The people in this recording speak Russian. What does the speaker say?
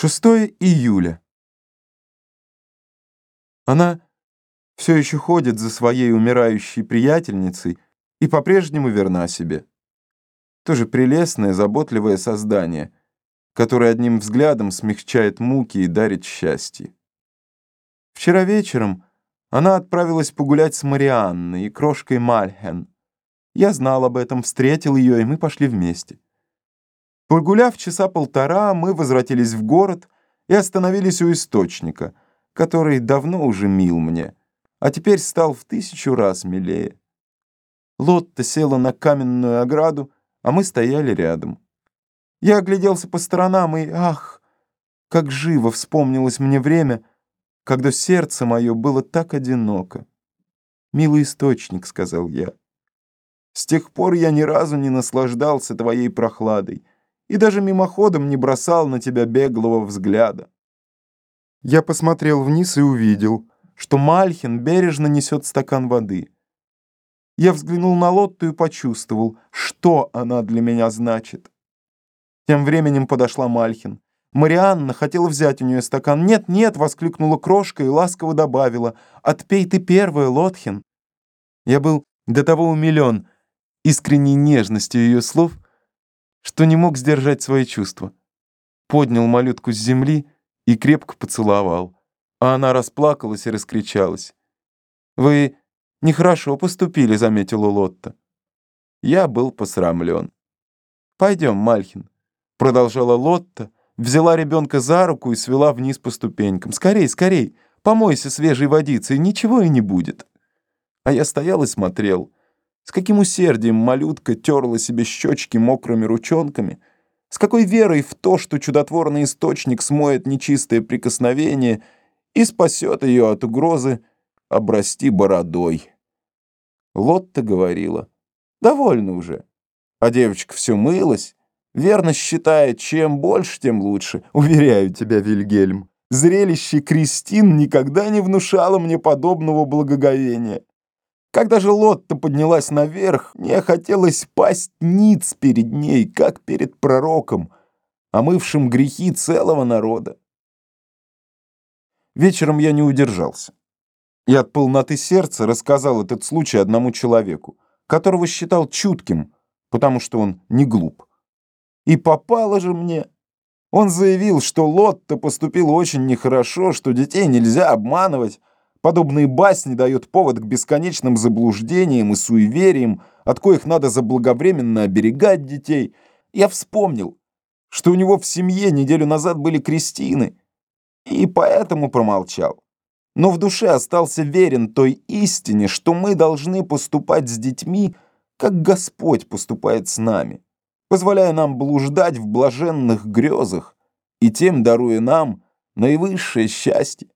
6 июля. Она все еще ходит за своей умирающей приятельницей и по-прежнему верна себе. Тоже прелестное, заботливое создание, которое одним взглядом смягчает муки и дарит счастье. Вчера вечером она отправилась погулять с Марианной и крошкой Мальхен. Я знал об этом, встретил ее, и мы пошли вместе. Погуляв часа полтора, мы возвратились в город и остановились у источника, который давно уже мил мне, а теперь стал в тысячу раз милее. Лотта села на каменную ограду, а мы стояли рядом. Я огляделся по сторонам и, ах, как живо вспомнилось мне время, когда сердце мое было так одиноко. «Милый источник», — сказал я. «С тех пор я ни разу не наслаждался твоей прохладой» и даже мимоходом не бросал на тебя беглого взгляда. Я посмотрел вниз и увидел, что Мальхин бережно несет стакан воды. Я взглянул на Лотту и почувствовал, что она для меня значит. Тем временем подошла Мальхин. Марианна хотела взять у нее стакан. «Нет, нет!» — воскликнула крошка и ласково добавила. «Отпей ты первая, Лотхин!» Я был до того умилен искренней нежностью ее слов, что не мог сдержать свои чувства. Поднял малютку с земли и крепко поцеловал, а она расплакалась и раскричалась. «Вы нехорошо поступили», — заметила Лотта. Я был посрамлен. «Пойдем, Мальхин», — продолжала Лотта, взяла ребенка за руку и свела вниз по ступенькам. «Скорей, скорей, помойся свежей водицей, ничего и не будет». А я стоял и смотрел — с каким усердием малютка терла себе щечки мокрыми ручонками, с какой верой в то, что чудотворный источник смоет нечистое прикосновение и спасет ее от угрозы обрасти бородой. Лотта говорила, «Довольно уже». А девочка все мылась, верно считает, чем больше, тем лучше. Уверяю тебя, Вильгельм, зрелище Кристин никогда не внушало мне подобного благоговения. Когда же Лотта поднялась наверх, мне хотелось пасть ниц перед ней, как перед пророком, омывшим грехи целого народа. Вечером я не удержался. И от полноты сердца рассказал этот случай одному человеку, которого считал чутким, потому что он не глуп. И попало же мне. Он заявил, что Лотта поступила очень нехорошо, что детей нельзя обманывать, Подобные басни дают повод к бесконечным заблуждениям и суевериям, от коих надо заблаговременно оберегать детей. Я вспомнил, что у него в семье неделю назад были крестины, и поэтому промолчал. Но в душе остался верен той истине, что мы должны поступать с детьми, как Господь поступает с нами, позволяя нам блуждать в блаженных грезах и тем даруя нам наивысшее счастье.